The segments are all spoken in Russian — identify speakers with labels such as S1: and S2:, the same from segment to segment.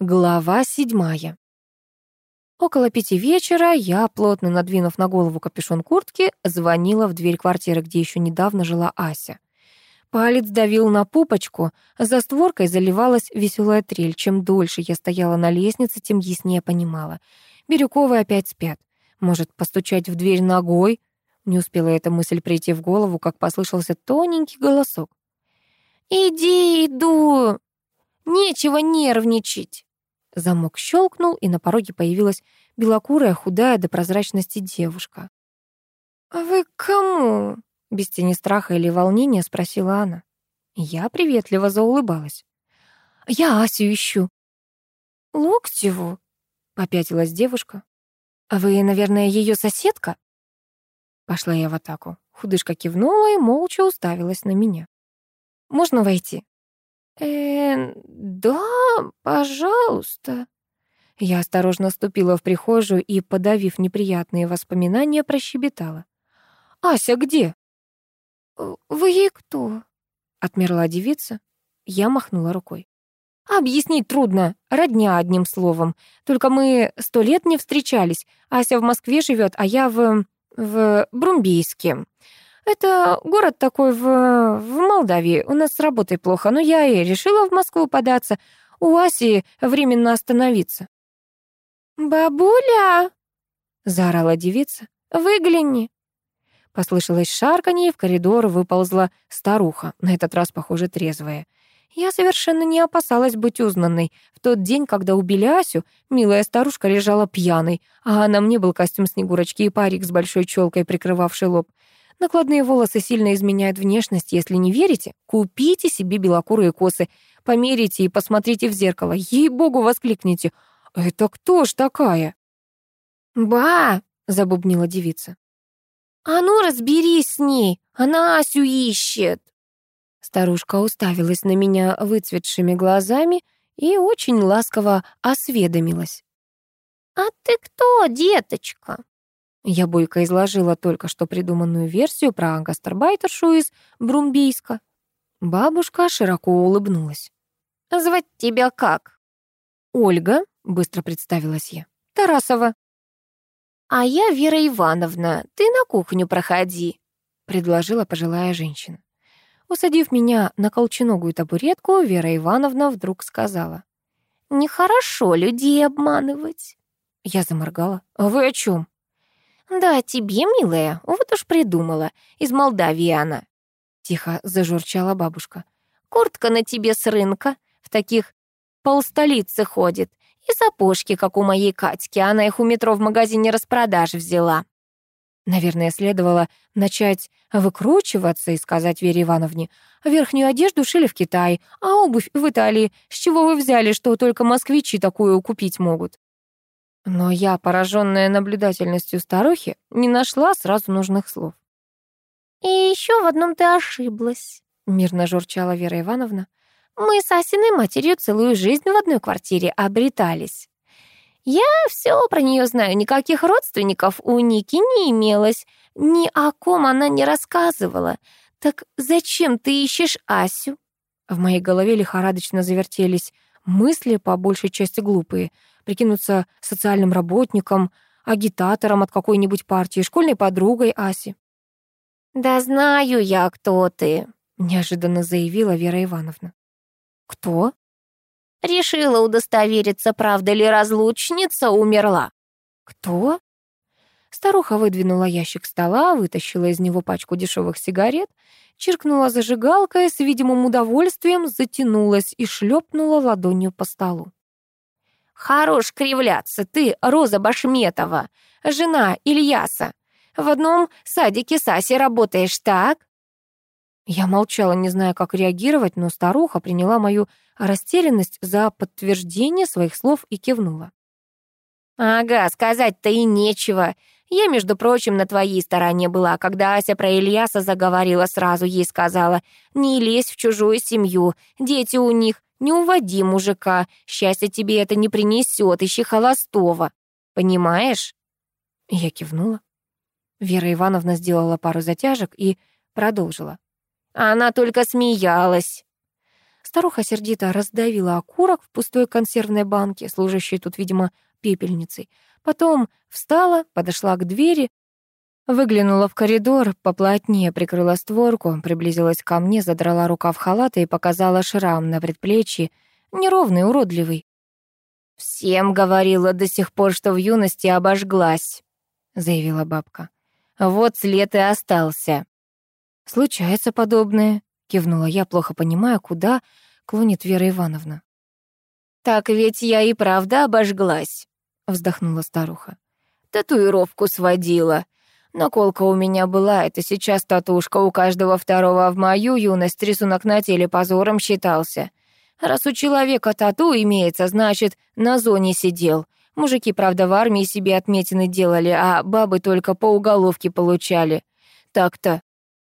S1: Глава седьмая. Около пяти вечера я, плотно надвинув на голову капюшон куртки, звонила в дверь квартиры, где еще недавно жила Ася. Палец давил на пупочку, за створкой заливалась веселая трель. Чем дольше я стояла на лестнице, тем яснее понимала. Бирюковы опять спят. Может, постучать в дверь ногой? Не успела эта мысль прийти в голову, как послышался тоненький голосок. «Иди, иду! Нечего нервничать!» Замок щелкнул, и на пороге появилась белокурая, худая до прозрачности девушка. «А вы кому?» — без тени страха или волнения спросила она. Я приветливо заулыбалась. «Я Асю ищу». «Локтеву?» — попятилась девушка. «А вы, наверное, ее соседка?» Пошла я в атаку. Худышка кивнула и молча уставилась на меня. «Можно войти?» «Э, да, пожалуйста». Я осторожно ступила в прихожую и, подавив неприятные воспоминания, прощебетала. «Ася где?» «Вы ей кто?» — отмерла девица. Я махнула рукой. «Объяснить трудно, родня одним словом. Только мы сто лет не встречались. Ася в Москве живет, а я в... в Брумбийске. Это город такой в, в Молдавии. У нас с работой плохо, но я и решила в Москву податься. У Аси временно остановиться». «Бабуля!» — заорала девица. «Выгляни!» Послышалось шарканье, и в коридор выползла старуха, на этот раз, похоже, трезвая. Я совершенно не опасалась быть узнанной. В тот день, когда убили Асю, милая старушка лежала пьяной, а на мне был костюм Снегурочки и парик с большой челкой, прикрывавший лоб. Накладные волосы сильно изменяют внешность. Если не верите, купите себе белокурые косы, померите и посмотрите в зеркало. Ей-богу, воскликните. «Это кто ж такая?» «Ба!» — забубнила девица. «А ну, разберись с ней, она Асю ищет!» Старушка уставилась на меня выцветшими глазами и очень ласково осведомилась. «А ты кто, деточка?» Я бойко изложила только что придуманную версию про гастарбайтершу из Брумбийска. Бабушка широко улыбнулась. «Звать тебя как?» «Ольга», — быстро представилась я. «Тарасова». «А я Вера Ивановна, ты на кухню проходи», — предложила пожилая женщина. Усадив меня на колченогую табуретку, Вера Ивановна вдруг сказала. «Нехорошо людей обманывать». Я заморгала. «А вы о чем? «Да, тебе, милая, вот уж придумала. Из Молдавии она». Тихо зажурчала бабушка. «Куртка на тебе с рынка, в таких полстолицы ходит. И сапожки, как у моей Катьки, она их у метро в магазине распродаж взяла». Наверное, следовало начать выкручиваться и сказать Вере Ивановне, верхнюю одежду шили в Китае, а обувь в Италии. С чего вы взяли, что только москвичи такую купить могут? Но я, пораженная наблюдательностью старухи, не нашла сразу нужных слов. «И еще в одном ты ошиблась», — мирно журчала Вера Ивановна. «Мы с Асиной матерью целую жизнь в одной квартире обретались. Я все про нее знаю, никаких родственников у Ники не имелось, ни о ком она не рассказывала. Так зачем ты ищешь Асю?» В моей голове лихорадочно завертелись мысли, по большей части глупые — прикинуться социальным работником, агитатором от какой-нибудь партии, школьной подругой Аси. «Да знаю я, кто ты», — неожиданно заявила Вера Ивановна. «Кто?» «Решила удостовериться, правда ли разлучница умерла». «Кто?» Старуха выдвинула ящик стола, вытащила из него пачку дешевых сигарет, чиркнула зажигалкой, с видимым удовольствием затянулась и шлепнула ладонью по столу. Хорош кривляться, ты, Роза Башметова, жена Ильяса. В одном садике с Асей работаешь, так?» Я молчала, не зная, как реагировать, но старуха приняла мою растерянность за подтверждение своих слов и кивнула. «Ага, сказать-то и нечего. Я, между прочим, на твоей стороне была, когда Ася про Ильяса заговорила, сразу ей сказала, не лезь в чужую семью, дети у них не уводи мужика, счастье тебе это не принесет, ищи холостого. Понимаешь?» Я кивнула. Вера Ивановна сделала пару затяжек и продолжила. Она только смеялась. Старуха сердито раздавила окурок в пустой консервной банке, служащей тут, видимо, пепельницей. Потом встала, подошла к двери, выглянула в коридор, поплотнее прикрыла створку, приблизилась ко мне, задрала рукав халата и показала шрам на предплечье, неровный, уродливый. «Всем говорила до сих пор, что в юности обожглась», — заявила бабка. «Вот след и остался». «Случается подобное», — кивнула я, плохо понимая, куда клонит Вера Ивановна. «Так ведь я и правда обожглась», — вздохнула старуха. «Татуировку сводила. Наколка у меня была, это сейчас татушка у каждого второго, в мою юность рисунок на теле позором считался. Раз у человека тату имеется, значит, на зоне сидел. Мужики, правда, в армии себе отметины делали, а бабы только по уголовке получали. Так-то.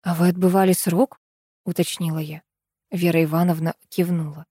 S1: «А вы отбывали срок?» — уточнила я. Вера Ивановна кивнула.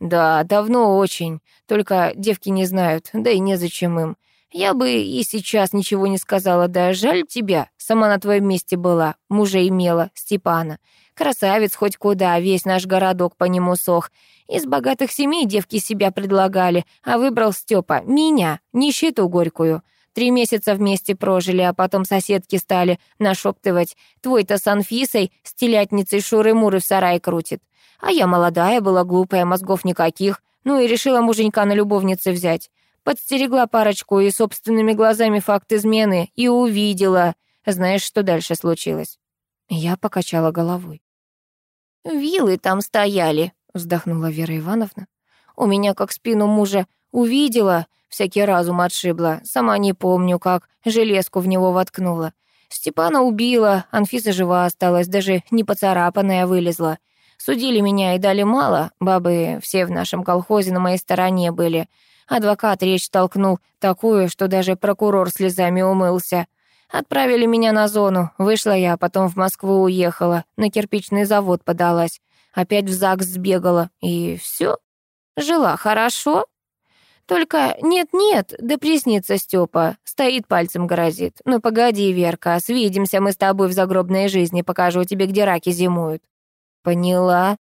S1: «Да, давно очень. Только девки не знают, да и незачем им. Я бы и сейчас ничего не сказала, да жаль тебя. Сама на твоем месте была, мужа имела, Степана. Красавец хоть куда, весь наш городок по нему сох. Из богатых семей девки себя предлагали, а выбрал Степа меня, нищету горькую. Три месяца вместе прожили, а потом соседки стали нашептывать. Твой-то с Анфисой, с телятницей Шуры-Муры в сарае крутит. А я молодая была, глупая, мозгов никаких. Ну и решила муженька на любовнице взять. Подстерегла парочку и собственными глазами факт измены и увидела. Знаешь, что дальше случилось? Я покачала головой. «Вилы там стояли», — вздохнула Вера Ивановна. «У меня как спину мужа увидела, всякий разум отшибла. Сама не помню, как железку в него воткнула. Степана убила, Анфиса жива осталась, даже не поцарапанная вылезла. Судили меня и дали мало, бабы все в нашем колхозе на моей стороне были. Адвокат речь толкнул такую, что даже прокурор слезами умылся. Отправили меня на зону, вышла я, потом в Москву уехала, на кирпичный завод подалась. Опять в ЗАГС сбегала, и все. Жила хорошо, только нет-нет, да приснится Степа. Стоит пальцем грозит. Ну погоди, Верка, свидимся мы с тобой в загробной жизни, покажу тебе, где раки зимуют. Поняла?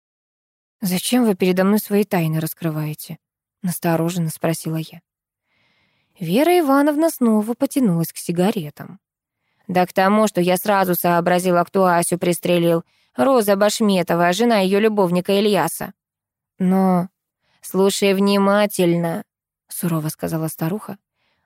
S1: Зачем вы передо мной свои тайны раскрываете? Настороженно спросила я. Вера Ивановна снова потянулась к сигаретам. Да к тому, что я сразу сообразила, кто Асю пристрелил. Роза Башметова, жена ее любовника Ильяса. Но... Слушай внимательно. — сурово сказала старуха.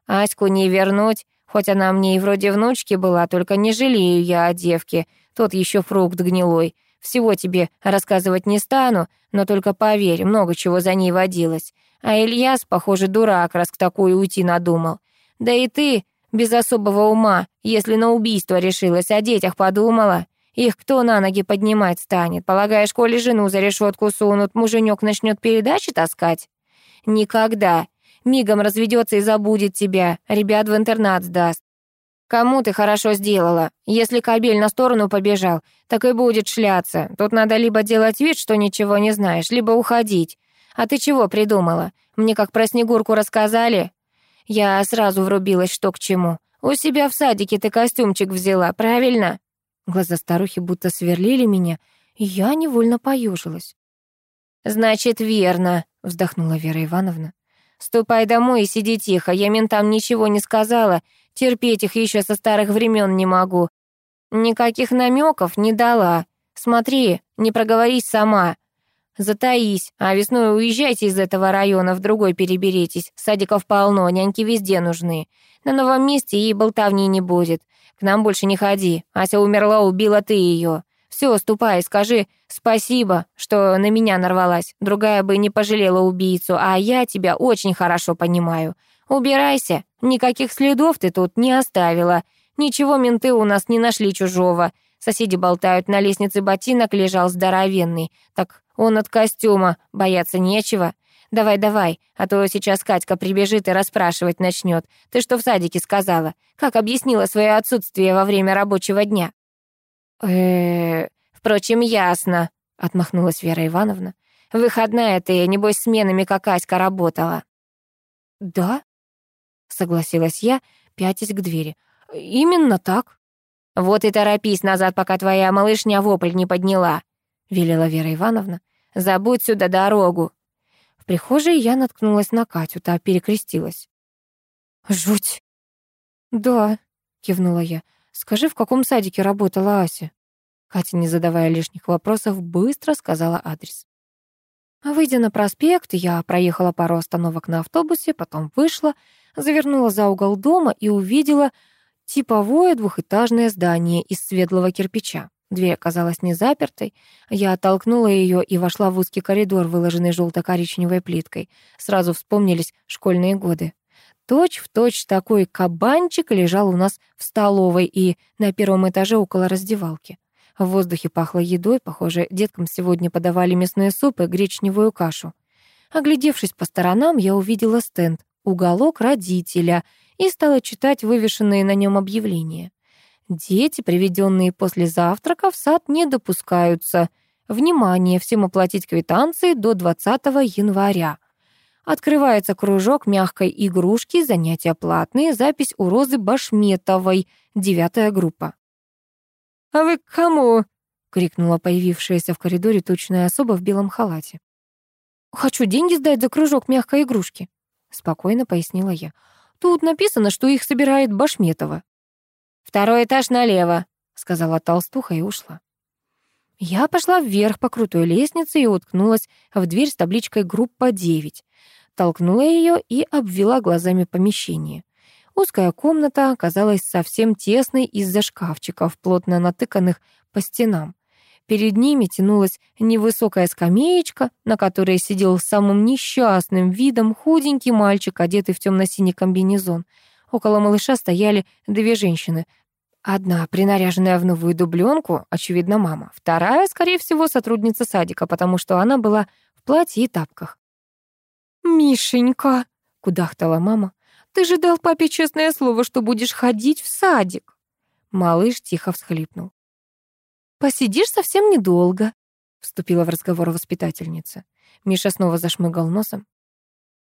S1: «Аську не вернуть, хоть она мне и вроде внучки была, только не жалею я о девке, тот еще фрукт гнилой. Всего тебе рассказывать не стану, но только поверь, много чего за ней водилось. А Ильяс, похоже, дурак, раз к такой уйти надумал. Да и ты, без особого ума, если на убийство решилась, о детях подумала. Их кто на ноги поднимать станет? Полагаешь, коли жену за решетку сунут, муженек начнет передачи таскать? Никогда мигом разведется и забудет тебя, ребят в интернат сдаст. Кому ты хорошо сделала? Если кабель на сторону побежал, так и будет шляться. Тут надо либо делать вид, что ничего не знаешь, либо уходить. А ты чего придумала? Мне как про Снегурку рассказали? Я сразу врубилась, что к чему. У себя в садике ты костюмчик взяла, правильно? Глаза старухи будто сверлили меня, и я невольно поюжилась. «Значит, верно», — вздохнула Вера Ивановна. Ступай домой и сиди тихо, я ментам ничего не сказала, терпеть их еще со старых времен не могу. Никаких намеков не дала. Смотри, не проговорись сама. Затаись, а весной уезжайте из этого района, в другой переберитесь. Садиков полно, няньки везде нужны. На новом месте и болтовни не будет. К нам больше не ходи. Ася умерла, убила ты ее. Все, ступай, скажи спасибо, что на меня нарвалась. Другая бы не пожалела убийцу, а я тебя очень хорошо понимаю. Убирайся, никаких следов ты тут не оставила. Ничего менты у нас не нашли чужого. Соседи болтают, на лестнице ботинок лежал здоровенный. Так он от костюма, бояться нечего. Давай-давай, а то сейчас Катька прибежит и расспрашивать начнет. Ты что в садике сказала? Как объяснила свое отсутствие во время рабочего дня? Э Впрочем, ясно», — отмахнулась Вера Ивановна. «Выходная ты, небось, сменами как Аська работала». «Да?» — согласилась я, пятясь к двери. «Именно так». «Вот и торопись назад, пока твоя малышня вопль не подняла», — велела Вера Ивановна. Забудь сюда дорогу!» В прихожей я наткнулась на Катю, та перекрестилась. «Жуть!» «Да», — кивнула я. «Скажи, в каком садике работала Ася?» Катя, не задавая лишних вопросов, быстро сказала адрес. Выйдя на проспект, я проехала пару остановок на автобусе, потом вышла, завернула за угол дома и увидела типовое двухэтажное здание из светлого кирпича. Дверь оказалась не запертой. Я оттолкнула ее и вошла в узкий коридор, выложенный желто-коричневой плиткой. Сразу вспомнились школьные годы. Точь в точь такой кабанчик лежал у нас в столовой и на первом этаже около раздевалки. В воздухе пахло едой, похоже, деткам сегодня подавали мясные супы и гречневую кашу. Оглядевшись по сторонам, я увидела стенд «Уголок родителя» и стала читать вывешенные на нем объявления. Дети, приведенные после завтрака, в сад не допускаются. Внимание, всем оплатить квитанции до 20 января. Открывается кружок мягкой игрушки, занятия платные, запись у Розы Башметовой, девятая группа. «А вы к кому?» — крикнула появившаяся в коридоре тучная особа в белом халате. «Хочу деньги сдать за кружок мягкой игрушки», — спокойно пояснила я. «Тут написано, что их собирает Башметова». «Второй этаж налево», — сказала толстуха и ушла. Я пошла вверх по крутой лестнице и уткнулась в дверь с табличкой «Группа 9» толкнула ее и обвела глазами помещение. Узкая комната оказалась совсем тесной из-за шкафчиков, плотно натыканных по стенам. Перед ними тянулась невысокая скамеечка, на которой сидел самым несчастным видом худенький мальчик, одетый в темно-синий комбинезон. Около малыша стояли две женщины. Одна, принаряженная в новую дубленку, очевидно, мама. Вторая, скорее всего, сотрудница садика, потому что она была в платье и тапках. «Мишенька», — кудахтала мама, «ты же дал папе честное слово, что будешь ходить в садик». Малыш тихо всхлипнул. «Посидишь совсем недолго», — вступила в разговор воспитательница. Миша снова зашмыгал носом.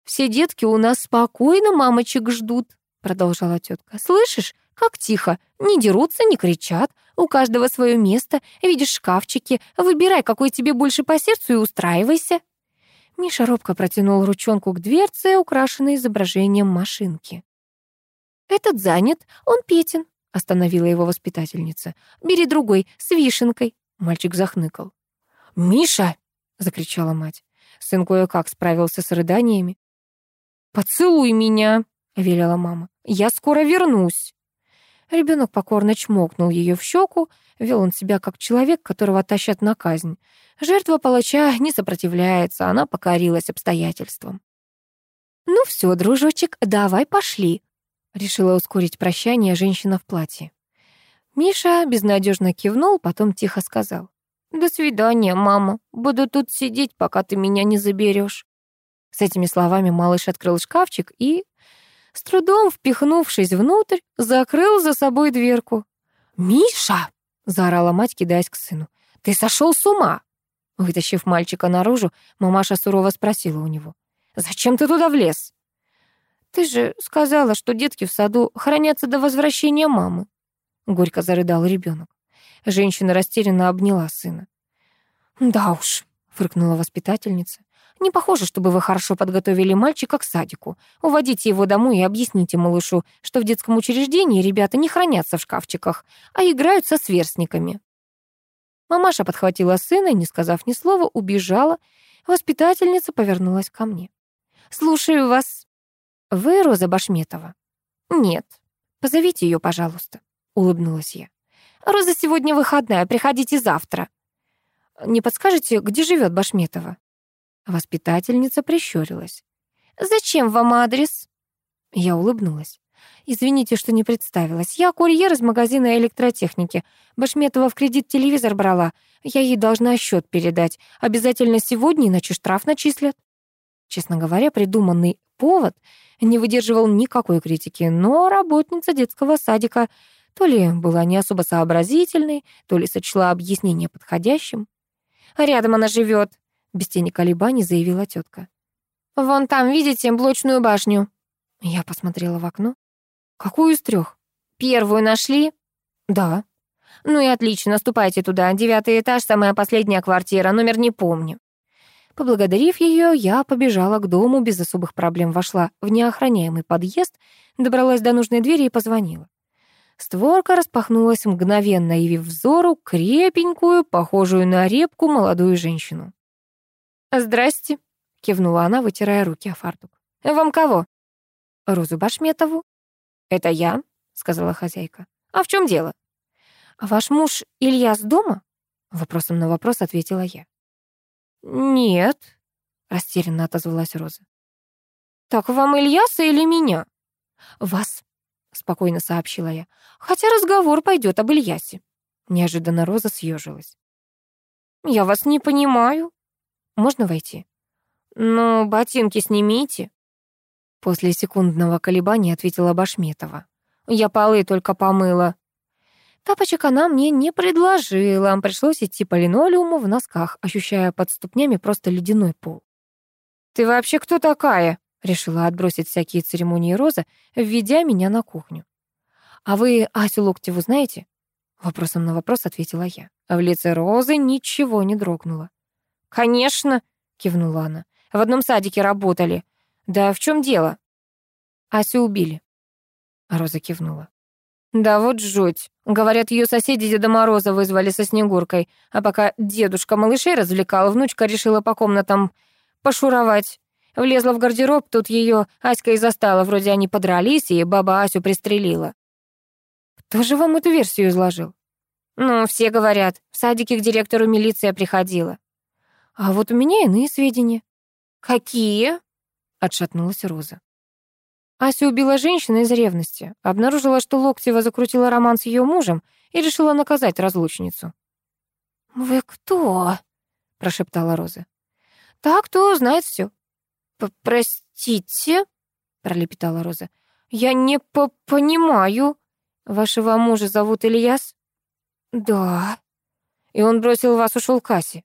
S1: «Все детки у нас спокойно мамочек ждут», — продолжала тетка. «Слышишь, как тихо, не дерутся, не кричат, у каждого свое место, видишь шкафчики, выбирай, какой тебе больше по сердцу и устраивайся». Миша робко протянул ручонку к дверце, украшенной изображением машинки. «Этот занят, он Петин», — остановила его воспитательница. «Бери другой, с вишенкой». Мальчик захныкал. «Миша!» — закричала мать. Сын кое-как справился с рыданиями. «Поцелуй меня!» — велела мама. «Я скоро вернусь!» Ребенок покорно чмокнул ее в щеку, вел он себя как человек, которого тащат на казнь. Жертва палача не сопротивляется, она покорилась обстоятельствам. «Ну все, дружочек, давай пошли», — решила ускорить прощание женщина в платье. Миша безнадежно кивнул, потом тихо сказал. «До свидания, мама. Буду тут сидеть, пока ты меня не заберешь». С этими словами малыш открыл шкафчик и, с трудом впихнувшись внутрь, закрыл за собой дверку. «Миша!» — заорала мать, кидаясь к сыну. «Ты сошел с ума!» Вытащив мальчика наружу, мамаша сурово спросила у него. «Зачем ты туда влез?» «Ты же сказала, что детки в саду хранятся до возвращения мамы», — горько зарыдал ребенок. Женщина растерянно обняла сына. «Да уж», — фыркнула воспитательница. «Не похоже, чтобы вы хорошо подготовили мальчика к садику. Уводите его домой и объясните малышу, что в детском учреждении ребята не хранятся в шкафчиках, а играют со сверстниками». Мамаша подхватила сына и, не сказав ни слова, убежала. Воспитательница повернулась ко мне. «Слушаю вас». «Вы Роза Башметова?» «Нет». «Позовите ее, пожалуйста», — улыбнулась я. «Роза сегодня выходная, приходите завтра». «Не подскажете, где живет Башметова?» Воспитательница прищурилась. «Зачем вам адрес?» Я улыбнулась. Извините, что не представилась. Я курьер из магазина электротехники. Башметова в кредит телевизор брала. Я ей должна счет передать. Обязательно сегодня, иначе штраф начислят. Честно говоря, придуманный повод не выдерживал никакой критики, но работница детского садика то ли была не особо сообразительной, то ли сочла объяснение подходящим. «Рядом она живет», — без тени колебаний заявила тетка. «Вон там, видите, блочную башню?» Я посмотрела в окно. «Какую из трех? Первую нашли?» «Да». «Ну и отлично, ступайте туда. Девятый этаж, самая последняя квартира, номер не помню». Поблагодарив ее, я побежала к дому, без особых проблем вошла в неохраняемый подъезд, добралась до нужной двери и позвонила. Створка распахнулась мгновенно, явив взору крепенькую, похожую на репку, молодую женщину. «Здрасте», — кивнула она, вытирая руки о фартук. «Вам кого?» «Розу Башметову». «Это я», — сказала хозяйка. «А в чем дело?» «Ваш муж Ильяс дома?» Вопросом на вопрос ответила я. «Нет», — растерянно отозвалась Роза. «Так вам Ильяса или меня?» «Вас», — спокойно сообщила я. «Хотя разговор пойдет об Ильясе». Неожиданно Роза съежилась. «Я вас не понимаю. Можно войти?» «Ну, ботинки снимите». После секундного колебания ответила Башметова. «Я полы только помыла». Тапочек она мне не предложила, пришлось идти по линолеуму в носках, ощущая под ступнями просто ледяной пол. «Ты вообще кто такая?» — решила отбросить всякие церемонии Роза, введя меня на кухню. «А вы Асю Локтеву знаете?» Вопросом на вопрос ответила я. В лице Розы ничего не дрогнуло. «Конечно!» — кивнула она. «В одном садике работали. Да в чем дело?» «Асю убили». Роза кивнула. Да вот жуть. Говорят, ее соседи Деда Мороза вызвали со Снегуркой, а пока дедушка малышей развлекал, внучка решила по комнатам пошуровать. Влезла в гардероб, тут ее Аська и застала, вроде они подрались, и баба Асю пристрелила. Кто же вам эту версию изложил? Ну, все говорят, в садике к директору милиция приходила. А вот у меня иные сведения. Какие? Отшатнулась Роза. Ася убила женщину из ревности, обнаружила, что Локтева закрутила роман с ее мужем и решила наказать разлучницу. «Вы кто?» — прошептала Роза. «Так, кто знает все. «Простите», — пролепетала Роза. «Я не по понимаю. Вашего мужа зовут Ильяс?» «Да». «И он бросил вас, ушел к Асе?»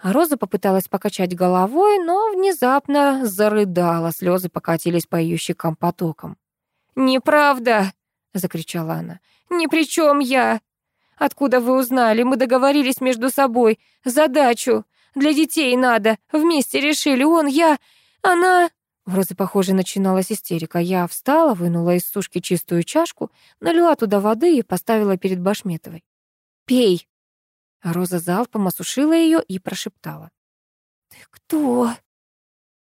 S1: А Роза попыталась покачать головой, но внезапно зарыдала, слезы покатились по ее щекам потоком. «Неправда!» — закричала она. «Ни при чем я! Откуда вы узнали? Мы договорились между собой. Задачу. Для детей надо. Вместе решили. Он, я, она...» В Розы, похоже, начиналась истерика. Я встала, вынула из сушки чистую чашку, налила туда воды и поставила перед Башметовой. «Пей!» Роза залпом осушила ее и прошептала. «Ты кто?»